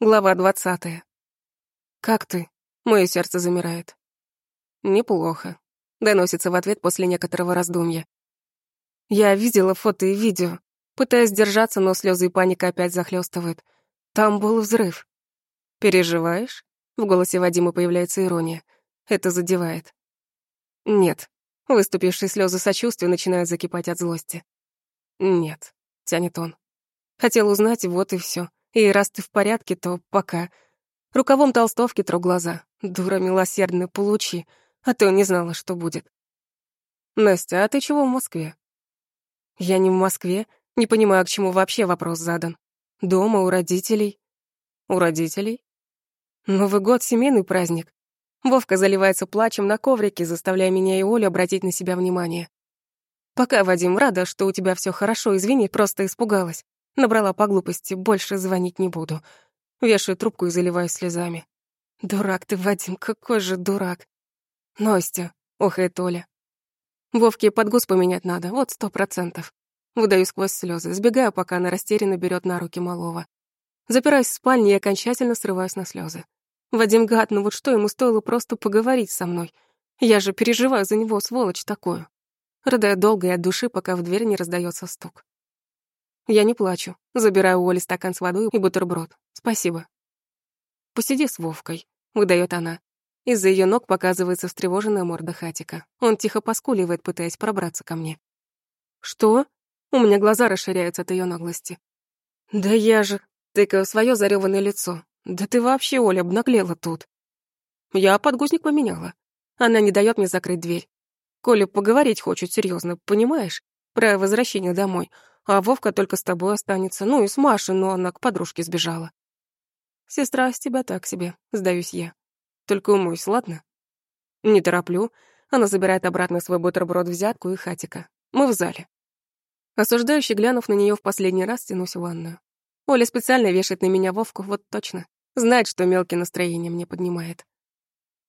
Глава двадцатая. «Как ты?» Мое сердце замирает. «Неплохо», — доносится в ответ после некоторого раздумья. Я видела фото и видео. Пытаюсь держаться, но слезы и паника опять захлестывают. Там был взрыв. «Переживаешь?» В голосе Вадима появляется ирония. Это задевает. «Нет». Выступившие слезы сочувствия начинают закипать от злости. «Нет», — тянет он. «Хотел узнать, вот и все. И раз ты в порядке, то пока. Рукавом толстовки тру глаза. Дура милосердная, получи. А то не знала, что будет. Настя, а ты чего в Москве? Я не в Москве. Не понимаю, к чему вообще вопрос задан. Дома, у родителей. У родителей? Новый год — семейный праздник. Вовка заливается плачем на коврике, заставляя меня и Олю обратить на себя внимание. Пока, Вадим, рада, что у тебя все хорошо, извини, просто испугалась. Набрала по глупости, больше звонить не буду. Вешаю трубку и заливаюсь слезами. Дурак ты, Вадим, какой же дурак. Настя, охает Оля. Вовке подгуз поменять надо, вот сто процентов. Выдаю сквозь слезы, сбегаю, пока она растерянно берет на руки малого. Запираюсь в спальне и окончательно срываюсь на слезы. Вадим гад, ну вот что ему стоило просто поговорить со мной? Я же переживаю за него, сволочь такую. Рыдаю долго и от души, пока в дверь не раздается стук. Я не плачу. Забираю у Оли стакан с водой и бутерброд. Спасибо. Посиди с Вовкой, выдает она. Из-за ее ног показывается встревоженная морда Хатика. Он тихо поскуливает, пытаясь пробраться ко мне. Что? У меня глаза расширяются от ее наглости. Да я же... Тыкаю свое зареванное лицо. Да ты вообще, Оля, обнаглела тут. Я подгузник поменяла. Она не дает мне закрыть дверь. Коля поговорить хочет серьезно, понимаешь? Про возвращение домой а Вовка только с тобой останется, ну и с Машей, но она к подружке сбежала. Сестра с тебя так себе, сдаюсь я. Только умойся, ладно? Не тороплю. Она забирает обратно свой бутерброд взятку и хатика. Мы в зале. Осуждающий, глянув на нее в последний раз, тянусь в ванную. Оля специально вешает на меня Вовку, вот точно. Знает, что мелкие настроения мне поднимает.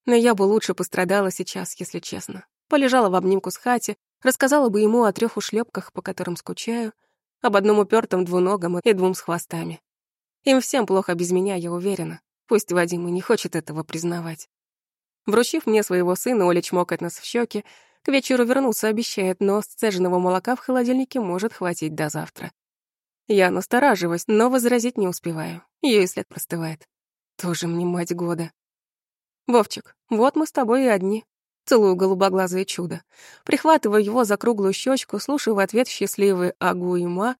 Но я бы лучше пострадала сейчас, если честно. Полежала в обнимку с хати, рассказала бы ему о трех ушлепках, по которым скучаю, об одном упертом двуногом и двум с хвостами. Им всем плохо без меня, я уверена. Пусть Вадим и не хочет этого признавать. Вручив мне своего сына, Оля чмокает нас в щеки. К вечеру вернуться обещает, но сцеженного молока в холодильнике может хватить до завтра. Я настораживаюсь, но возразить не успеваю. Ее и след простывает. Тоже мне мать года. Вовчик, вот мы с тобой и одни. Целую голубоглазое чудо. Прихватываю его за круглую щечку, слушаю в ответ счастливый агу и ма.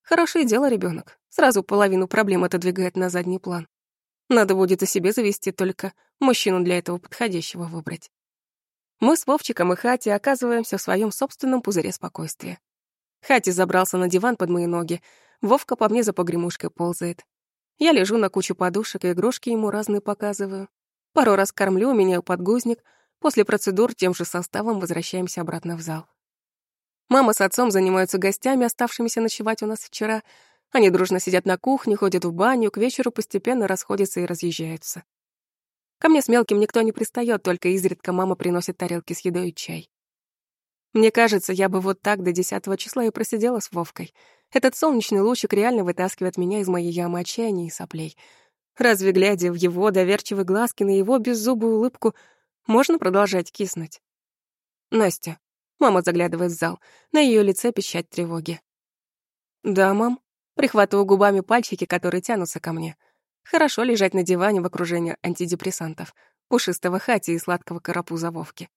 Хорошее дело, ребенок. Сразу половину проблем отодвигает на задний план. Надо будет и себе завести, только мужчину для этого подходящего выбрать. Мы с Вовчиком и Хати оказываемся в своем собственном пузыре спокойствия. Хати забрался на диван под мои ноги, Вовка по мне за погремушкой ползает. Я лежу на кучу подушек и игрушки ему разные показываю. Пару раз кормлю, меняю подгузник — После процедур тем же составом возвращаемся обратно в зал. Мама с отцом занимаются гостями, оставшимися ночевать у нас вчера. Они дружно сидят на кухне, ходят в баню, к вечеру постепенно расходятся и разъезжаются. Ко мне с мелким никто не пристает, только изредка мама приносит тарелки с едой и чай. Мне кажется, я бы вот так до десятого числа и просидела с Вовкой. Этот солнечный лучик реально вытаскивает меня из моей ямы отчаяния и соплей. Разве, глядя в его доверчивые глазки, на его беззубую улыбку, можно продолжать киснуть? Настя. Мама заглядывает в зал. На ее лице пищать тревоги. Да, мам. Прихватываю губами пальчики, которые тянутся ко мне. Хорошо лежать на диване в окружении антидепрессантов, пушистого хати и сладкого карапуза Вовки.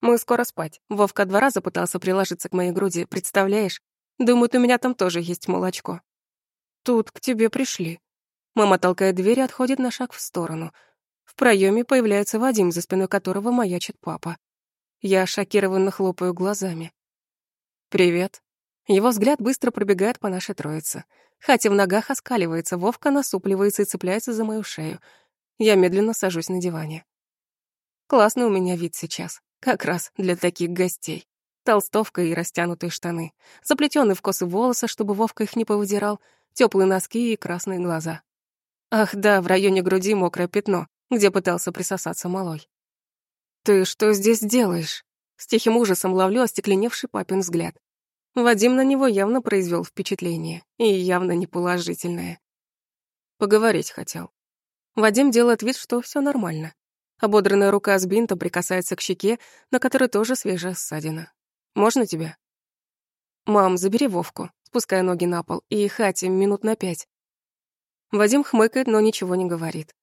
Мы скоро спать. Вовка два раза пытался приложиться к моей груди, представляешь? Думают, у меня там тоже есть молочко. Тут к тебе пришли. Мама толкает дверь отходит на шаг в сторону — проеме появляется Вадим, за спиной которого маячит папа. Я шокированно хлопаю глазами. «Привет». Его взгляд быстро пробегает по нашей троице. Хатя в ногах оскаливается, Вовка насупливается и цепляется за мою шею. Я медленно сажусь на диване. Классный у меня вид сейчас, как раз для таких гостей. Толстовка и растянутые штаны, заплетенные в косы волосы, чтобы Вовка их не повыдирал, теплые носки и красные глаза. Ах да, в районе груди мокрое пятно, где пытался присосаться малой. «Ты что здесь делаешь?» С тихим ужасом ловлю остекленевший папин взгляд. Вадим на него явно произвел впечатление, и явно неположительное. Поговорить хотел. Вадим делает вид, что все нормально. Ободранная рука с бинтом прикасается к щеке, на которой тоже свежая ссадина. «Можно тебя?» «Мам, забери Вовку», спуская ноги на пол, и Хати минут на пять. Вадим хмыкает, но ничего не говорит.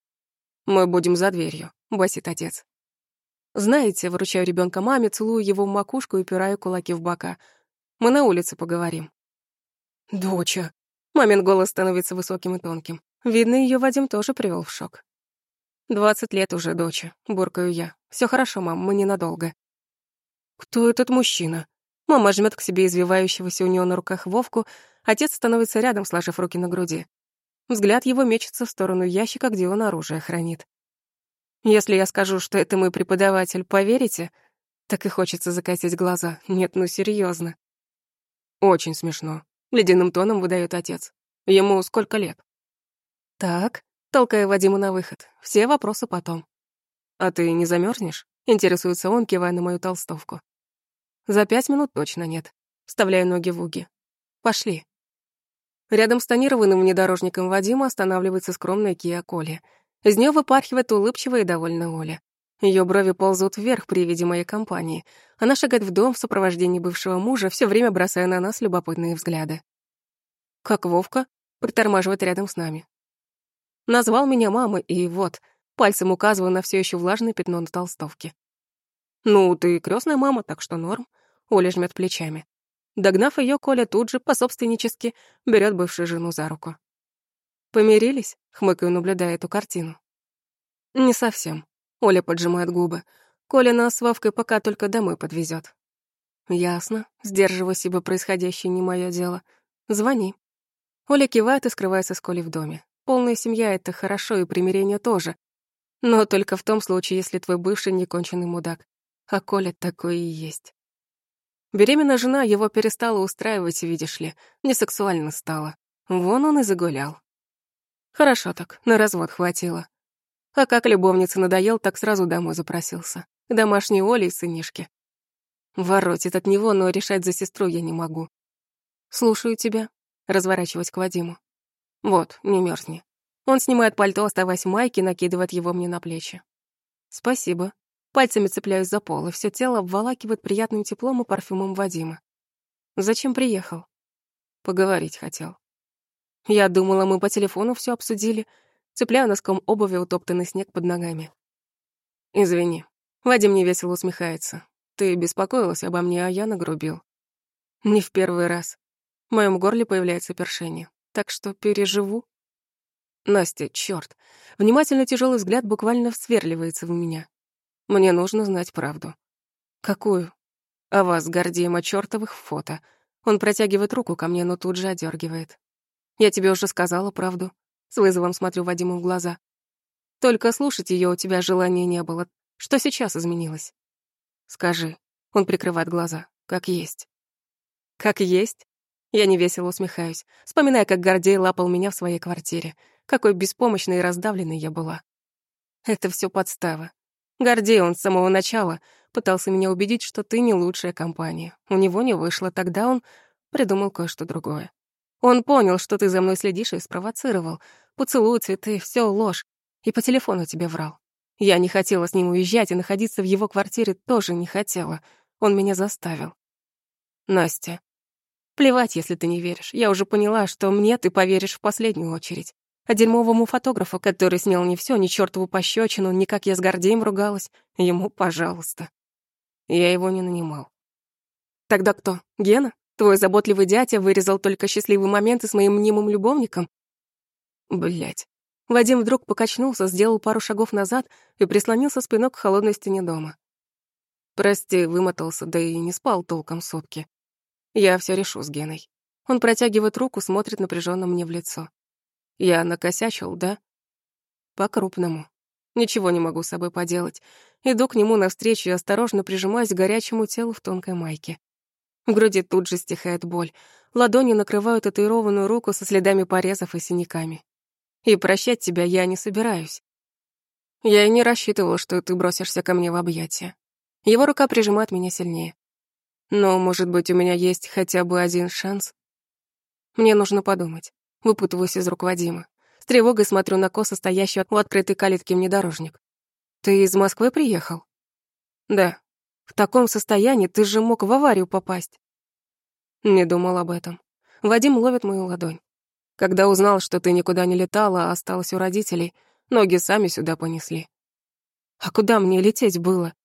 «Мы будем за дверью», — басит отец. «Знаете, выручаю ребенка маме, целую его в макушку и упираю кулаки в бока. Мы на улице поговорим». «Доча». Мамин голос становится высоким и тонким. Видно, ее Вадим тоже привел в шок. «Двадцать лет уже, доча», — буркаю я. Все хорошо, мам, мы ненадолго». «Кто этот мужчина?» Мама жмет к себе извивающегося у нее на руках Вовку, отец становится рядом, сложив руки на груди. Взгляд его мечется в сторону ящика, где он оружие хранит. Если я скажу, что это мой преподаватель, поверите? Так и хочется закатить глаза. Нет, ну серьезно. Очень смешно. Ледяным тоном выдает отец. Ему сколько лет? Так, толкая Вадима на выход. Все вопросы потом. «А ты не замерзнешь? интересуется он, кивая на мою толстовку. «За пять минут точно нет». Вставляю ноги в уги. «Пошли». Рядом с тонированным внедорожником Вадима останавливается скромная Кия Коли. Из нее выпархивает улыбчивая и довольная Оля. Ее брови ползут вверх при виде моей компании. Она шагает в дом в сопровождении бывшего мужа, все время бросая на нас любопытные взгляды. Как Вовка притормаживает рядом с нами. Назвал меня мамой, и вот, пальцем указываю на все еще влажное пятно на толстовке. «Ну, ты крестная мама, так что норм», — Оля жмет плечами. Догнав ее, Коля тут же, пособственнически, берет бывшую жену за руку. «Помирились?» — хмыкаю, наблюдая эту картину. «Не совсем», — Оля поджимает губы. «Коля нас с Вовкой пока только домой подвезет. «Ясно. Сдерживаю себя происходящее не мое дело. Звони». Оля кивает и скрывается с Колей в доме. Полная семья — это хорошо, и примирение тоже. Но только в том случае, если твой бывший неконченный мудак. А Коля такой и есть. Беременная жена его перестала устраивать, видишь ли, не сексуально стала. Вон он и загулял. Хорошо так, на развод хватило. А как любовница надоел, так сразу домой запросился. К домашней Оле и сынишке. Воротит от него, но решать за сестру я не могу. Слушаю тебя. Разворачивать к Вадиму. Вот, не мерзни. Он снимает пальто, оставаясь в майке, накидывает его мне на плечи. Спасибо. Пальцами цепляюсь за пол, и все тело обволакивает приятным теплом и парфюмом Вадима. Зачем приехал? Поговорить хотел. Я думала, мы по телефону все обсудили. Цепляю носком обуви утоптанный снег под ногами. Извини. Вадим невесело усмехается. Ты беспокоилась обо мне, а я нагрубил. Не в первый раз. В моем горле появляется першение так что переживу. Настя, чёрт. Внимательно тяжелый взгляд буквально всверливается в меня. Мне нужно знать правду. Какую? О вас с Гордеем о чёртовых фото. Он протягивает руку ко мне, но тут же одергивает. Я тебе уже сказала правду. С вызовом смотрю Вадиму в глаза. Только слушать ее у тебя желания не было. Что сейчас изменилось? Скажи. Он прикрывает глаза. Как есть. Как есть? Я невесело усмехаюсь, вспоминая, как Гордей лапал меня в своей квартире. Какой беспомощной и раздавленной я была. Это все подстава. Гордей, он с самого начала пытался меня убедить, что ты не лучшая компания. У него не вышло, тогда он придумал кое-что другое. Он понял, что ты за мной следишь и спровоцировал. Поцелуй, цветы, все ложь. И по телефону тебе врал. Я не хотела с ним уезжать, и находиться в его квартире тоже не хотела. Он меня заставил. Настя, Плевать, если ты не веришь. Я уже поняла, что мне ты поверишь в последнюю очередь. А дерьмовому фотографу, который снял не все, ни чертову пощечину, ни как я с Гордеем ругалась, ему пожалуйста. Я его не нанимал. Тогда кто? Гена? Твой заботливый дядя вырезал только счастливые моменты с моим мнимым любовником? Блять. Вадим вдруг покачнулся, сделал пару шагов назад и прислонился спиной к холодной стене дома. Прости, вымотался, да и не спал толком сутки. Я все решу с Геной. Он протягивает руку, смотрит напряженно мне в лицо. Я накосячил, да? По-крупному. Ничего не могу с собой поделать. Иду к нему навстречу и осторожно прижимаюсь к горячему телу в тонкой майке. В груди тут же стихает боль. Ладони накрывают татуированную руку со следами порезов и синяками. И прощать тебя я не собираюсь. Я и не рассчитывал, что ты бросишься ко мне в объятия. Его рука прижимает меня сильнее. Но, может быть, у меня есть хотя бы один шанс? Мне нужно подумать. Выпутываюсь из рук Вадима. С тревогой смотрю на косо стоящий у открытой калитки внедорожник. «Ты из Москвы приехал?» «Да. В таком состоянии ты же мог в аварию попасть». Не думал об этом. Вадим ловит мою ладонь. Когда узнал, что ты никуда не летала, а осталась у родителей, ноги сами сюда понесли. А куда мне лететь было?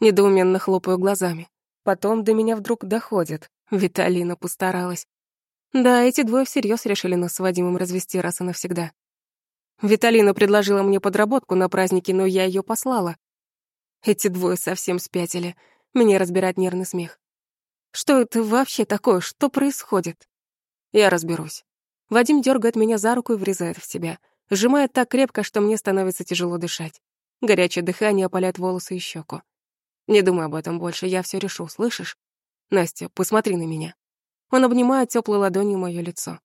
Недоуменно хлопаю глазами. Потом до меня вдруг доходит. Виталина постаралась. Да, эти двое всерьез решили нас с Вадимом развести раз и навсегда. Виталина предложила мне подработку на празднике, но я ее послала. Эти двое совсем спятили. Меня разбирает нервный смех. Что это вообще такое? Что происходит? Я разберусь. Вадим дергает меня за руку и врезает в себя. Сжимает так крепко, что мне становится тяжело дышать. Горячее дыхание опаляет волосы и щеку. Не думай об этом больше, я все решу, слышишь? Настя, посмотри на меня. Он обнимает теплой ладонью мое лицо.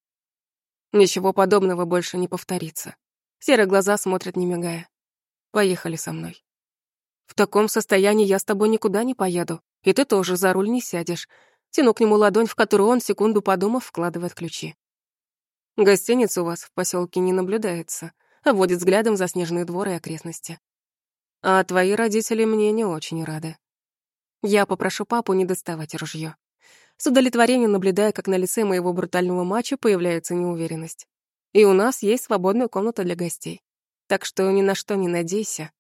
Ничего подобного больше не повторится. Серые глаза смотрят, не мигая. Поехали со мной. В таком состоянии я с тобой никуда не поеду, и ты тоже за руль не сядешь. Тяну к нему ладонь, в которую он, секунду подумав, вкладывает ключи. Гостиница у вас в поселке не наблюдается, а водит взглядом за снежные дворы и окрестности. А твои родители мне не очень рады. Я попрошу папу не доставать ружье. С удовлетворением наблюдая, как на лице моего брутального мачо появляется неуверенность. И у нас есть свободная комната для гостей. Так что ни на что не надейся,